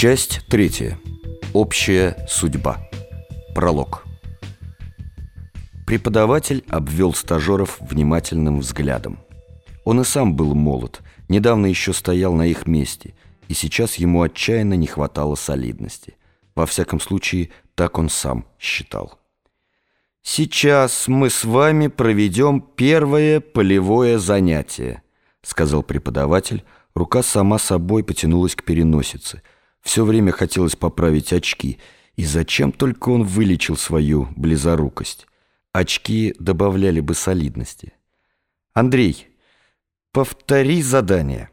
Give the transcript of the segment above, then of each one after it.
Часть третья. Общая судьба. Пролог. Преподаватель обвел стажеров внимательным взглядом. Он и сам был молод, недавно еще стоял на их месте, и сейчас ему отчаянно не хватало солидности. Во всяком случае, так он сам считал. «Сейчас мы с вами проведем первое полевое занятие», сказал преподаватель. Рука сама собой потянулась к переносице. Все время хотелось поправить очки. И зачем только он вылечил свою близорукость? Очки добавляли бы солидности. «Андрей, повтори задание».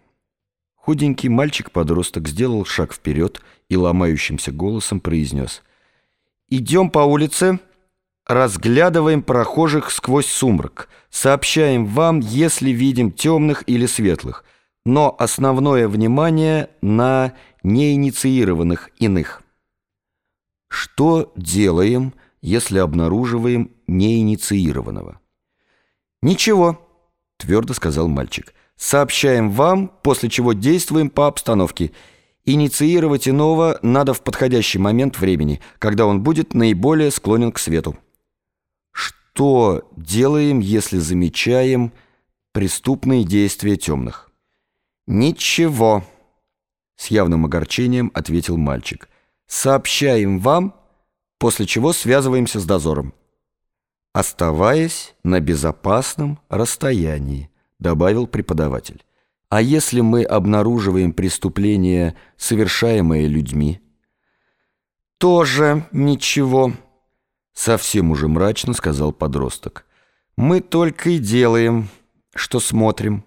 Худенький мальчик-подросток сделал шаг вперед и ломающимся голосом произнес. «Идем по улице, разглядываем прохожих сквозь сумрак, сообщаем вам, если видим темных или светлых, но основное внимание на неинициированных иных». Что делаем, если обнаруживаем неинициированного? «Ничего», — твердо сказал мальчик. «Сообщаем вам, после чего действуем по обстановке. Инициировать иного надо в подходящий момент времени, когда он будет наиболее склонен к свету». Что делаем, если замечаем преступные действия темных? «Ничего», — с явным огорчением ответил мальчик сообщаем вам, после чего связываемся с дозором. Оставаясь на безопасном расстоянии, добавил преподаватель. А если мы обнаруживаем преступление, совершаемое людьми? Тоже ничего, совсем уже мрачно сказал подросток. Мы только и делаем, что смотрим.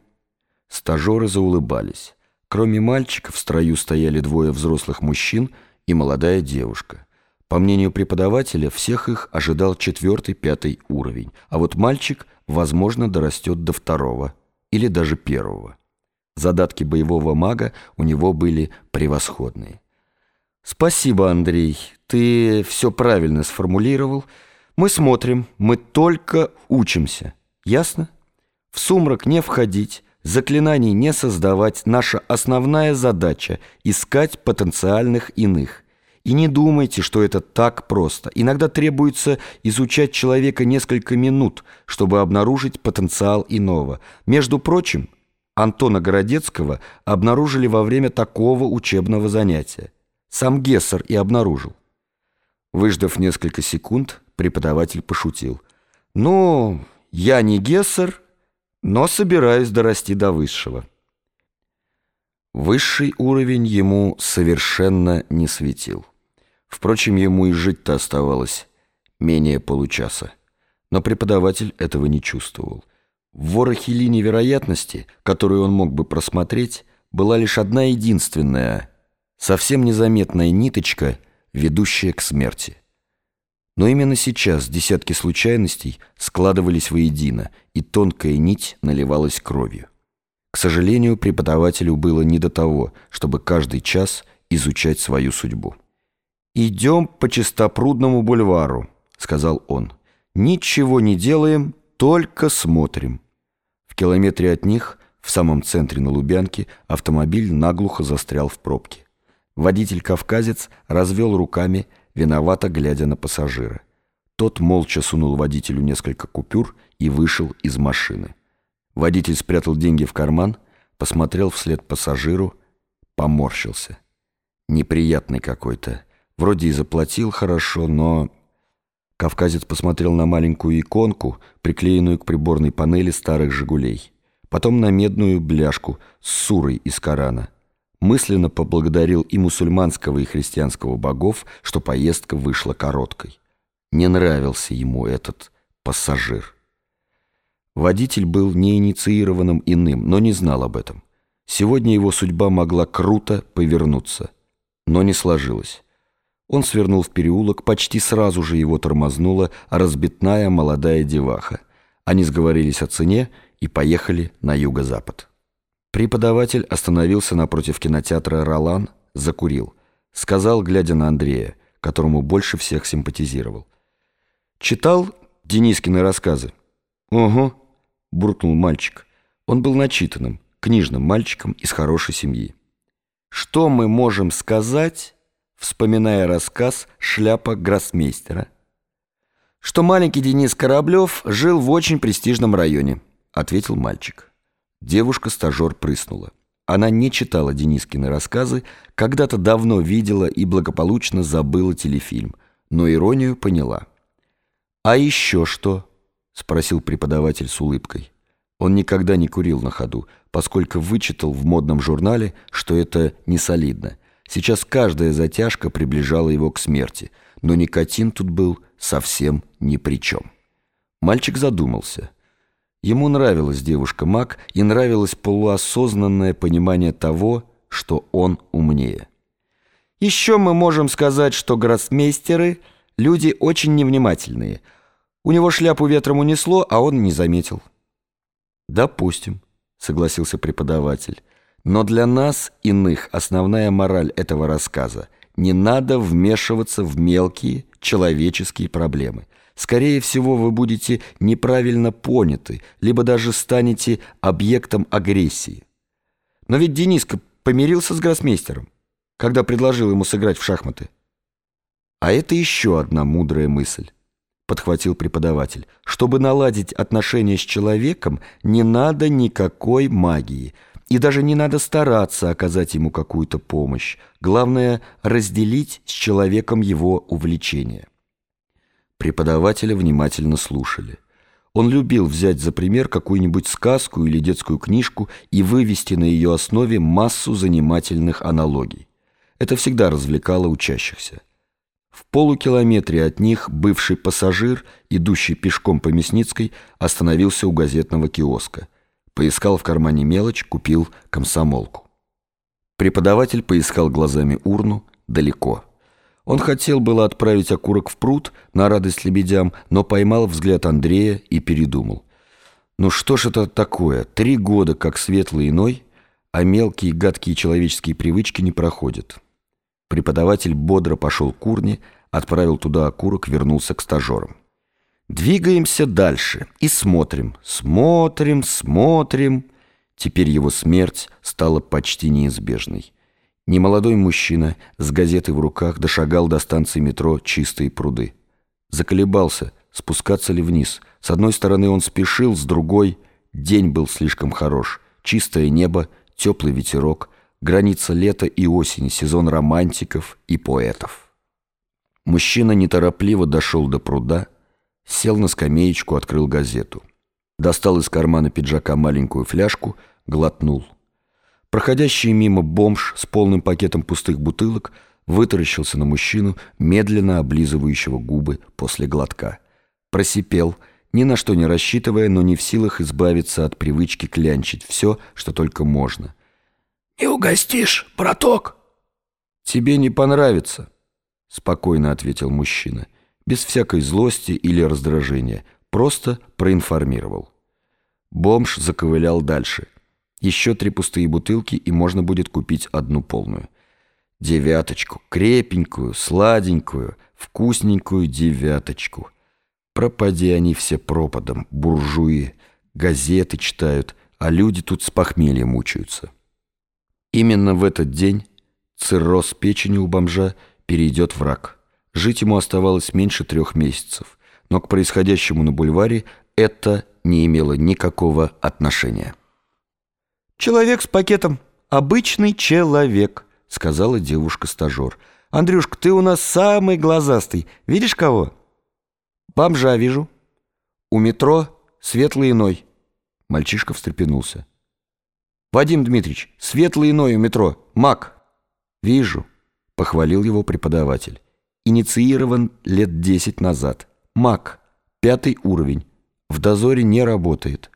Стажеры заулыбались. Кроме мальчика в строю стояли двое взрослых мужчин — и молодая девушка. По мнению преподавателя, всех их ожидал четвертый-пятый уровень, а вот мальчик, возможно, дорастет до второго или даже первого. Задатки боевого мага у него были превосходные. «Спасибо, Андрей, ты все правильно сформулировал. Мы смотрим, мы только учимся. Ясно? В сумрак не входить, Заклинаний не создавать – наша основная задача – искать потенциальных иных. И не думайте, что это так просто. Иногда требуется изучать человека несколько минут, чтобы обнаружить потенциал иного. Между прочим, Антона Городецкого обнаружили во время такого учебного занятия. Сам Гессер и обнаружил. Выждав несколько секунд, преподаватель пошутил. «Ну, я не Гессер, но собираюсь дорасти до высшего. Высший уровень ему совершенно не светил. Впрочем, ему и жить-то оставалось менее получаса. Но преподаватель этого не чувствовал. В ворохе линий вероятности, которую он мог бы просмотреть, была лишь одна единственная, совсем незаметная ниточка, ведущая к смерти. Но именно сейчас десятки случайностей складывались воедино, и тонкая нить наливалась кровью. К сожалению, преподавателю было не до того, чтобы каждый час изучать свою судьбу. «Идем по Чистопрудному бульвару», — сказал он. «Ничего не делаем, только смотрим». В километре от них, в самом центре на Лубянке, автомобиль наглухо застрял в пробке. Водитель-кавказец развел руками, виновато глядя на пассажира. Тот молча сунул водителю несколько купюр и вышел из машины. Водитель спрятал деньги в карман, посмотрел вслед пассажиру, поморщился. Неприятный какой-то. Вроде и заплатил хорошо, но... Кавказец посмотрел на маленькую иконку, приклеенную к приборной панели старых «Жигулей». Потом на медную бляшку с сурой из Корана мысленно поблагодарил и мусульманского, и христианского богов, что поездка вышла короткой. Не нравился ему этот пассажир. Водитель был неинициированным иным, но не знал об этом. Сегодня его судьба могла круто повернуться, но не сложилось. Он свернул в переулок, почти сразу же его тормознула разбитная молодая деваха. Они сговорились о цене и поехали на юго-запад. Преподаватель остановился напротив кинотеатра «Ролан», закурил. Сказал, глядя на Андрея, которому больше всех симпатизировал. «Читал Денискины рассказы?» «Угу», — буркнул мальчик. Он был начитанным, книжным мальчиком из хорошей семьи. Что мы можем сказать, вспоминая рассказ «Шляпа гроссмейстера»? Что маленький Денис Кораблев жил в очень престижном районе, ответил мальчик. Девушка-стажер прыснула. Она не читала Денискины рассказы, когда-то давно видела и благополучно забыла телефильм, но иронию поняла. «А еще что?» — спросил преподаватель с улыбкой. Он никогда не курил на ходу, поскольку вычитал в модном журнале, что это не солидно. Сейчас каждая затяжка приближала его к смерти, но никотин тут был совсем ни при чем. Мальчик задумался — Ему нравилась девушка Мак и нравилось полуосознанное понимание того, что он умнее. Еще мы можем сказать, что гроссмейстеры — люди очень невнимательные. У него шляпу ветром унесло, а он не заметил. «Допустим», — согласился преподаватель. «Но для нас, иных, основная мораль этого рассказа — не надо вмешиваться в мелкие человеческие проблемы». Скорее всего, вы будете неправильно поняты, либо даже станете объектом агрессии. Но ведь Дениска помирился с гроссмейстером, когда предложил ему сыграть в шахматы. А это еще одна мудрая мысль, подхватил преподаватель. Чтобы наладить отношения с человеком, не надо никакой магии, и даже не надо стараться оказать ему какую-то помощь. Главное — разделить с человеком его увлечения. Преподавателя внимательно слушали. Он любил взять за пример какую-нибудь сказку или детскую книжку и вывести на ее основе массу занимательных аналогий. Это всегда развлекало учащихся. В полукилометре от них бывший пассажир, идущий пешком по Мясницкой, остановился у газетного киоска. Поискал в кармане мелочь, купил комсомолку. Преподаватель поискал глазами урну далеко. Он хотел было отправить окурок в пруд на радость лебедям, но поймал взгляд Андрея и передумал. Ну что ж это такое? Три года как светлый иной, а мелкие гадкие человеческие привычки не проходят. Преподаватель бодро пошел к урне, отправил туда окурок, вернулся к стажерам. Двигаемся дальше и смотрим, смотрим, смотрим. Теперь его смерть стала почти неизбежной. Немолодой мужчина с газетой в руках дошагал до станции метро «Чистые пруды». Заколебался, спускаться ли вниз. С одной стороны он спешил, с другой — день был слишком хорош. Чистое небо, теплый ветерок, граница лета и осени, сезон романтиков и поэтов. Мужчина неторопливо дошел до пруда, сел на скамеечку, открыл газету. Достал из кармана пиджака маленькую фляжку, глотнул — Проходящий мимо бомж с полным пакетом пустых бутылок вытаращился на мужчину, медленно облизывающего губы после глотка. Просипел, ни на что не рассчитывая, но не в силах избавиться от привычки клянчить все, что только можно. «Не угостишь, браток?» «Тебе не понравится», — спокойно ответил мужчина, без всякой злости или раздражения, просто проинформировал. Бомж заковылял дальше — еще три пустые бутылки, и можно будет купить одну полную. Девяточку, крепенькую, сладенькую, вкусненькую девяточку. Пропади они все пропадом, буржуи, газеты читают, а люди тут с похмелья мучаются. Именно в этот день цирроз печени у бомжа перейдет в рак. Жить ему оставалось меньше трех месяцев, но к происходящему на бульваре это не имело никакого отношения. «Человек с пакетом. Обычный человек», — сказала девушка-стажер. «Андрюшка, ты у нас самый глазастый. Видишь кого?» «Бомжа вижу. У метро светлый иной». Мальчишка встрепенулся. «Вадим Дмитриевич, светлый иной у метро. Мак». «Вижу», — похвалил его преподаватель. «Инициирован лет десять назад. Мак. Пятый уровень. В дозоре не работает».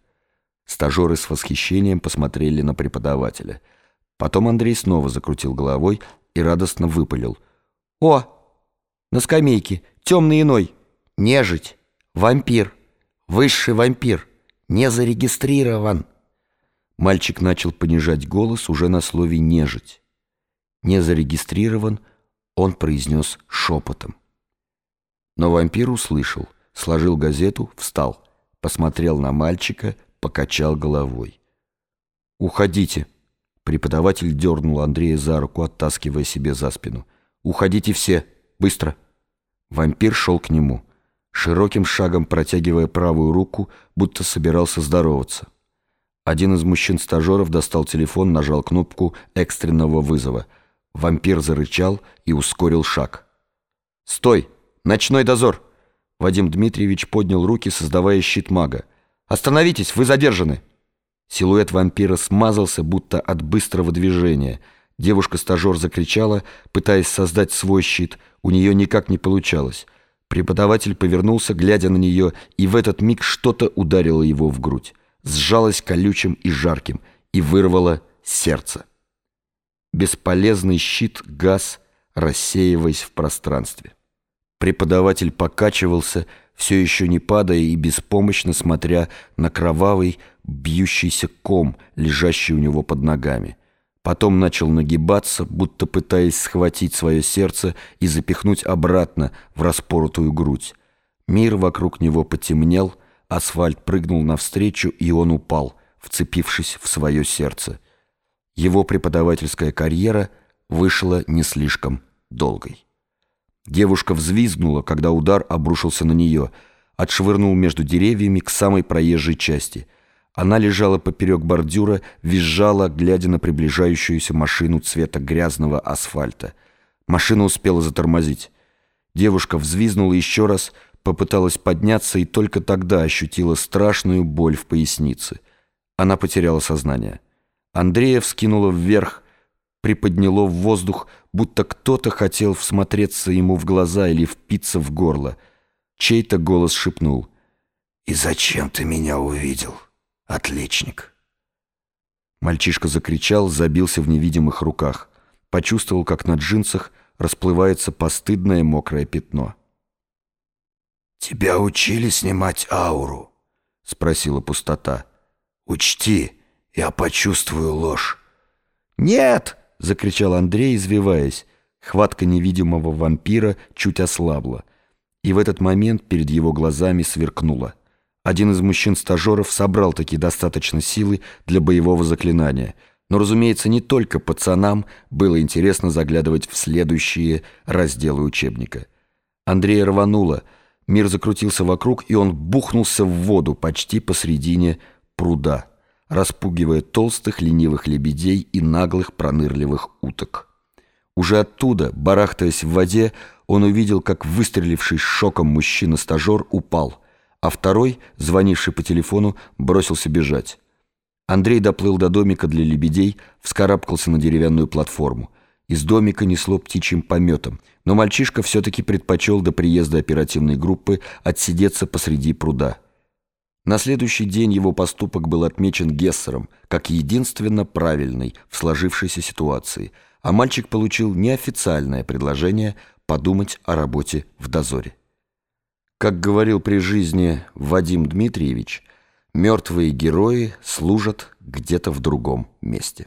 Стажеры с восхищением посмотрели на преподавателя. Потом Андрей снова закрутил головой и радостно выпалил. «О, на скамейке, темный иной, нежить, вампир, высший вампир, не зарегистрирован». Мальчик начал понижать голос уже на слове «нежить». «Не зарегистрирован» он произнес шепотом. Но вампир услышал, сложил газету, встал, посмотрел на мальчика покачал головой. «Уходите», Преподаватель дернул Андрея за руку, оттаскивая себе за спину. «Уходите все! Быстро!» Вампир шел к нему, широким шагом протягивая правую руку, будто собирался здороваться. Один из мужчин-стажеров достал телефон, нажал кнопку экстренного вызова. Вампир зарычал и ускорил шаг. «Стой! Ночной дозор!» Вадим Дмитриевич поднял руки, создавая щит мага. «Остановитесь! Вы задержаны!» Силуэт вампира смазался, будто от быстрого движения. Девушка-стажер закричала, пытаясь создать свой щит. У нее никак не получалось. Преподаватель повернулся, глядя на нее, и в этот миг что-то ударило его в грудь. Сжалось колючим и жарким, и вырвало сердце. Бесполезный щит газ, рассеиваясь в пространстве. Преподаватель покачивался, все еще не падая и беспомощно смотря на кровавый, бьющийся ком, лежащий у него под ногами. Потом начал нагибаться, будто пытаясь схватить свое сердце и запихнуть обратно в распоротую грудь. Мир вокруг него потемнел, асфальт прыгнул навстречу, и он упал, вцепившись в свое сердце. Его преподавательская карьера вышла не слишком долгой. Девушка взвизгнула, когда удар обрушился на нее, отшвырнул между деревьями к самой проезжей части. Она лежала поперек бордюра, визжала, глядя на приближающуюся машину цвета грязного асфальта. Машина успела затормозить. Девушка взвизгнула еще раз, попыталась подняться и только тогда ощутила страшную боль в пояснице. Она потеряла сознание. Андрея вскинула вверх, приподняло в воздух, будто кто-то хотел всмотреться ему в глаза или впиться в горло. Чей-то голос шепнул. «И зачем ты меня увидел, отличник?» Мальчишка закричал, забился в невидимых руках. Почувствовал, как на джинсах расплывается постыдное мокрое пятно. «Тебя учили снимать ауру?» — спросила пустота. «Учти, я почувствую ложь». «Нет!» — закричал Андрей, извиваясь. Хватка невидимого вампира чуть ослабла. И в этот момент перед его глазами сверкнуло. Один из мужчин-стажеров собрал таки достаточно силы для боевого заклинания. Но, разумеется, не только пацанам было интересно заглядывать в следующие разделы учебника. Андрея рвануло, мир закрутился вокруг, и он бухнулся в воду почти посредине пруда распугивая толстых ленивых лебедей и наглых пронырливых уток. Уже оттуда, барахтаясь в воде, он увидел, как выстреливший шоком мужчина-стажер упал, а второй, звонивший по телефону, бросился бежать. Андрей доплыл до домика для лебедей, вскарабкался на деревянную платформу. Из домика несло птичьим пометом, но мальчишка все-таки предпочел до приезда оперативной группы отсидеться посреди пруда. На следующий день его поступок был отмечен Гессером как единственно правильный в сложившейся ситуации, а мальчик получил неофициальное предложение подумать о работе в дозоре. Как говорил при жизни Вадим Дмитриевич, мертвые герои служат где-то в другом месте.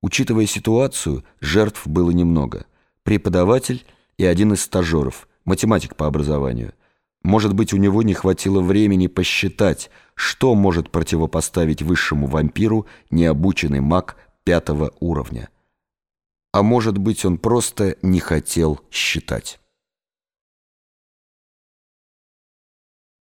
Учитывая ситуацию, жертв было немного. Преподаватель и один из стажеров, математик по образованию – может быть, у него не хватило времени посчитать, что может противопоставить высшему вампиру необученный маг пятого уровня. А может быть, он просто не хотел считать.